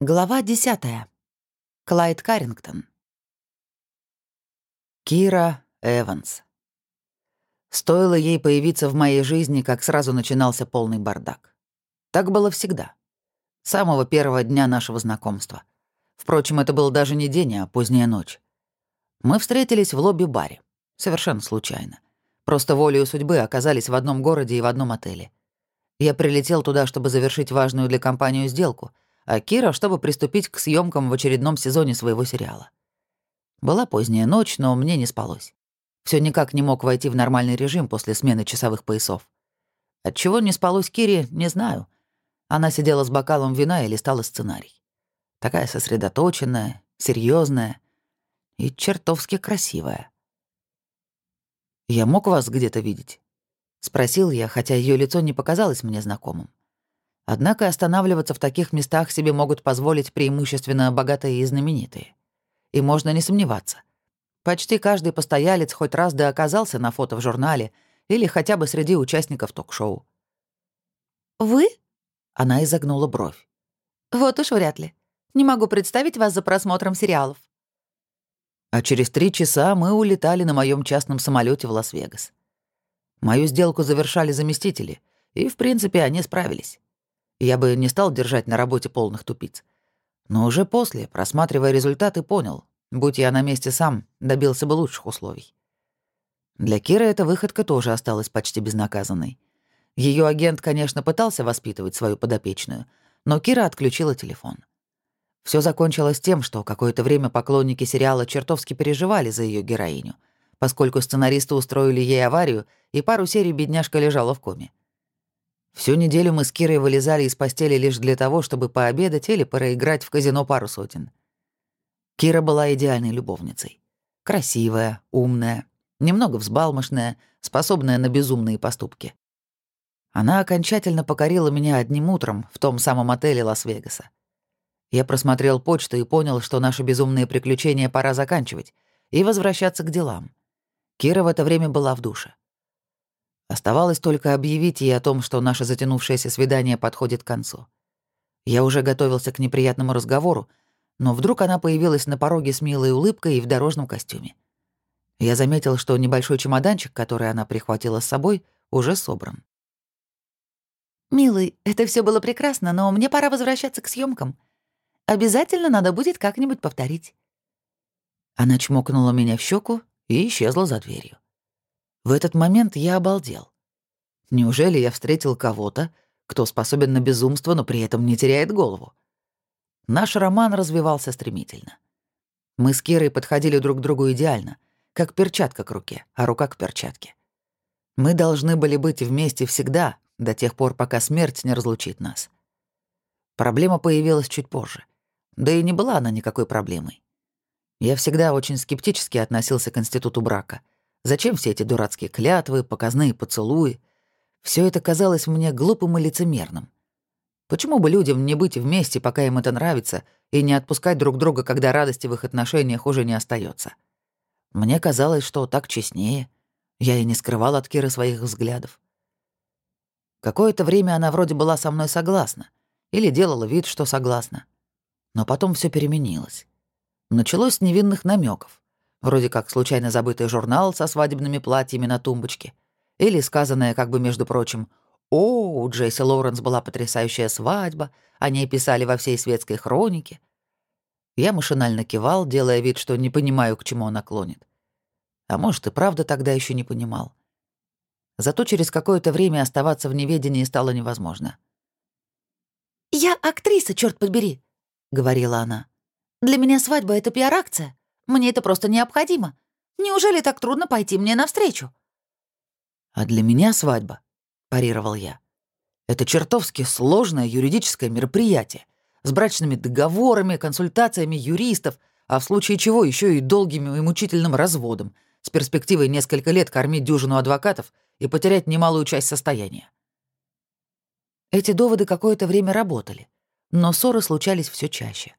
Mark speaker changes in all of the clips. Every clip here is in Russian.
Speaker 1: Глава 10. Клайд Каррингтон. Кира Эванс. Стоило ей появиться в моей жизни, как сразу начинался полный бардак. Так было всегда. С самого первого дня нашего знакомства. Впрочем, это был даже не день, а поздняя ночь. Мы встретились в лобби-баре. Совершенно случайно. Просто волею судьбы оказались в одном городе и в одном отеле. Я прилетел туда, чтобы завершить важную для компанию сделку — а Кира, чтобы приступить к съемкам в очередном сезоне своего сериала. Была поздняя ночь, но мне не спалось. Все никак не мог войти в нормальный режим после смены часовых поясов. Отчего не спалось Кире, не знаю. Она сидела с бокалом вина и листала сценарий. Такая сосредоточенная, серьезная и чертовски красивая. «Я мог вас где-то видеть?» — спросил я, хотя ее лицо не показалось мне знакомым. Однако останавливаться в таких местах себе могут позволить преимущественно богатые и знаменитые. И можно не сомневаться. Почти каждый постоялец хоть раз да оказался на фото в журнале или хотя бы среди участников ток-шоу.
Speaker 2: «Вы?»
Speaker 1: — она изогнула бровь.
Speaker 2: «Вот уж вряд ли. Не могу представить вас за просмотром сериалов».
Speaker 1: А через три часа мы улетали на моем частном самолете в Лас-Вегас. Мою сделку завершали заместители, и, в принципе, они справились. Я бы не стал держать на работе полных тупиц. Но уже после, просматривая результаты, понял, будь я на месте сам, добился бы лучших условий. Для Киры эта выходка тоже осталась почти безнаказанной. Ее агент, конечно, пытался воспитывать свою подопечную, но Кира отключила телефон. Все закончилось тем, что какое-то время поклонники сериала чертовски переживали за ее героиню, поскольку сценаристы устроили ей аварию, и пару серий бедняжка лежала в коме. Всю неделю мы с Кирой вылезали из постели лишь для того, чтобы пообедать или проиграть в казино пару сотен. Кира была идеальной любовницей. Красивая, умная, немного взбалмошная, способная на безумные поступки. Она окончательно покорила меня одним утром в том самом отеле Лас-Вегаса. Я просмотрел почту и понял, что наши безумные приключения пора заканчивать и возвращаться к делам. Кира в это время была в душе. Оставалось только объявить ей о том, что наше затянувшееся свидание подходит к концу. Я уже готовился к неприятному разговору, но вдруг она появилась на пороге с милой улыбкой и в дорожном костюме. Я заметил, что небольшой чемоданчик, который она прихватила с собой, уже собран.
Speaker 2: «Милый, это все было прекрасно, но мне пора возвращаться к съемкам. Обязательно надо будет как-нибудь повторить».
Speaker 1: Она чмокнула меня в щеку и исчезла за дверью. В этот момент я обалдел. Неужели я встретил кого-то, кто способен на безумство, но при этом не теряет голову? Наш роман развивался стремительно. Мы с Кирой подходили друг к другу идеально, как перчатка к руке, а рука к перчатке. Мы должны были быть вместе всегда, до тех пор, пока смерть не разлучит нас. Проблема появилась чуть позже. Да и не была она никакой проблемой. Я всегда очень скептически относился к институту брака — Зачем все эти дурацкие клятвы, показные поцелуи? Все это казалось мне глупым и лицемерным. Почему бы людям не быть вместе, пока им это нравится, и не отпускать друг друга, когда радости в их отношениях уже не остается? Мне казалось, что так честнее. Я и не скрывал от Киры своих взглядов. Какое-то время она вроде была со мной согласна. Или делала вид, что согласна. Но потом все переменилось. Началось с невинных намеков. Вроде как случайно забытый журнал со свадебными платьями на тумбочке. Или сказанное как бы между прочим «О, у Джейси Лоуренс была потрясающая свадьба, о ней писали во всей светской хронике». Я машинально кивал, делая вид, что не понимаю, к чему она клонит. А может, и правда тогда еще не понимал. Зато через какое-то время оставаться в неведении стало невозможно.
Speaker 2: «Я актриса, черт побери», — говорила она. «Для меня свадьба — это пиар-акция. Мне это просто необходимо. Неужели так трудно пойти мне навстречу?»
Speaker 1: «А для меня свадьба», — парировал я, — «это чертовски сложное юридическое мероприятие с брачными договорами, консультациями юристов, а в случае чего еще и долгим и мучительным разводом, с перспективой несколько лет кормить дюжину адвокатов и потерять немалую часть состояния». Эти доводы какое-то время работали, но ссоры случались все чаще.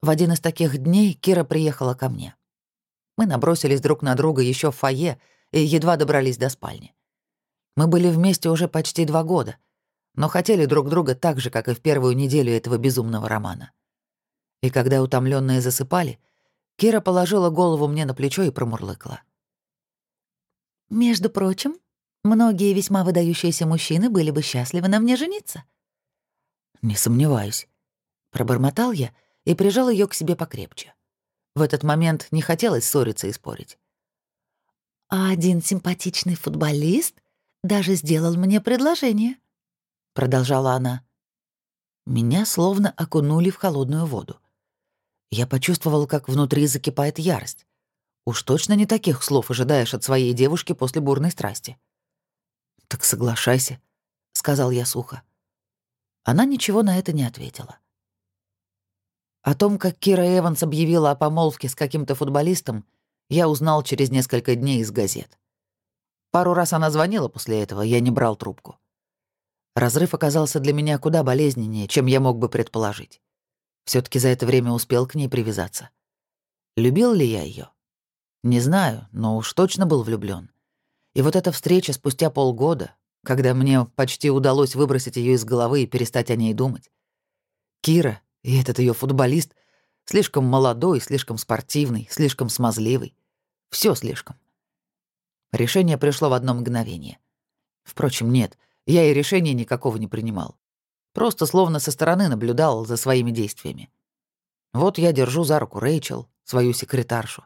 Speaker 1: В один из таких дней Кира приехала ко мне. Мы набросились друг на друга еще в фойе и едва добрались до спальни. Мы были вместе уже почти два года, но хотели друг друга так же, как и в первую неделю этого безумного романа. И когда утомленные засыпали, Кира положила голову мне на плечо и промурлыкала.
Speaker 2: «Между прочим, многие весьма выдающиеся мужчины были бы счастливы на мне жениться».
Speaker 1: «Не сомневаюсь», — пробормотал я и прижал ее к себе покрепче. В этот момент не хотелось ссориться и спорить.
Speaker 2: «А один симпатичный футболист даже сделал мне предложение», — продолжала она.
Speaker 1: Меня словно окунули в холодную воду. Я почувствовал, как внутри закипает ярость. Уж точно не таких слов ожидаешь от своей девушки после бурной страсти. «Так соглашайся», — сказал я сухо. Она ничего на это не ответила. О том, как Кира Эванс объявила о помолвке с каким-то футболистом, я узнал через несколько дней из газет. Пару раз она звонила после этого, я не брал трубку. Разрыв оказался для меня куда болезненнее, чем я мог бы предположить все таки за это время успел к ней привязаться. Любил ли я ее? Не знаю, но уж точно был влюблен. И вот эта встреча спустя полгода, когда мне почти удалось выбросить ее из головы и перестать о ней думать. Кира и этот ее футболист слишком молодой, слишком спортивный, слишком смазливый. Все слишком. Решение пришло в одно мгновение. Впрочем, нет, я и решения никакого не принимал. Просто словно со стороны наблюдал за своими действиями. Вот я держу за руку Рэйчел, свою секретаршу.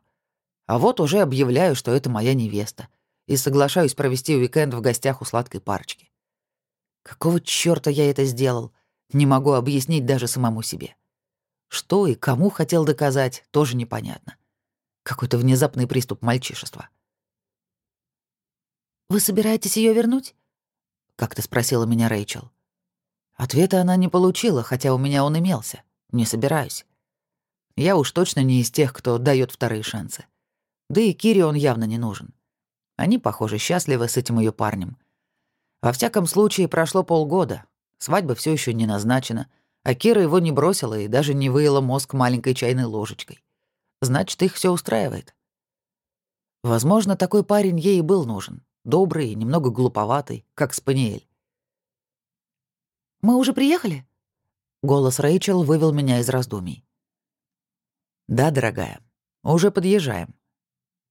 Speaker 1: А вот уже объявляю, что это моя невеста, и соглашаюсь провести уикенд в гостях у сладкой парочки. Какого чёрта я это сделал, не могу объяснить даже самому себе. Что и кому хотел доказать, тоже непонятно. Какой-то внезапный приступ мальчишества.
Speaker 2: «Вы собираетесь ее вернуть?»
Speaker 1: — как-то спросила меня Рэйчел. Ответа она не получила, хотя у меня он имелся. Не собираюсь. Я уж точно не из тех, кто дает вторые шансы. Да и Кире он явно не нужен. Они, похоже, счастливы с этим ее парнем. Во всяком случае, прошло полгода. Свадьба все еще не назначена, а Кира его не бросила и даже не выила мозг маленькой чайной ложечкой. Значит, их все устраивает. Возможно, такой парень ей и был нужен. Добрый и немного глуповатый, как Спаниель.
Speaker 2: Мы уже приехали?»
Speaker 1: Голос Рэйчел вывел меня из раздумий. «Да, дорогая, уже подъезжаем».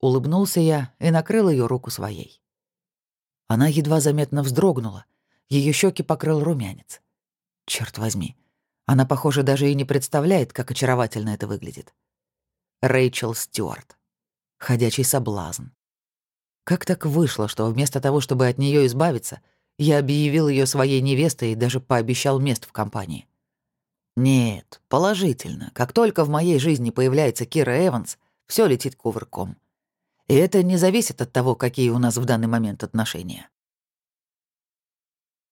Speaker 1: Улыбнулся я и накрыл ее руку своей. Она едва заметно вздрогнула, ее щеки покрыл румянец. Черт возьми, она, похоже, даже и не представляет, как очаровательно это выглядит. Рэйчел Стюарт. Ходячий соблазн. Как так вышло, что вместо того, чтобы от нее избавиться, я объявил ее своей невестой и даже пообещал мест в компании. Нет, положительно. Как только в моей жизни появляется Кира Эванс, все летит кувырком. И это не зависит от того, какие у нас в данный момент отношения.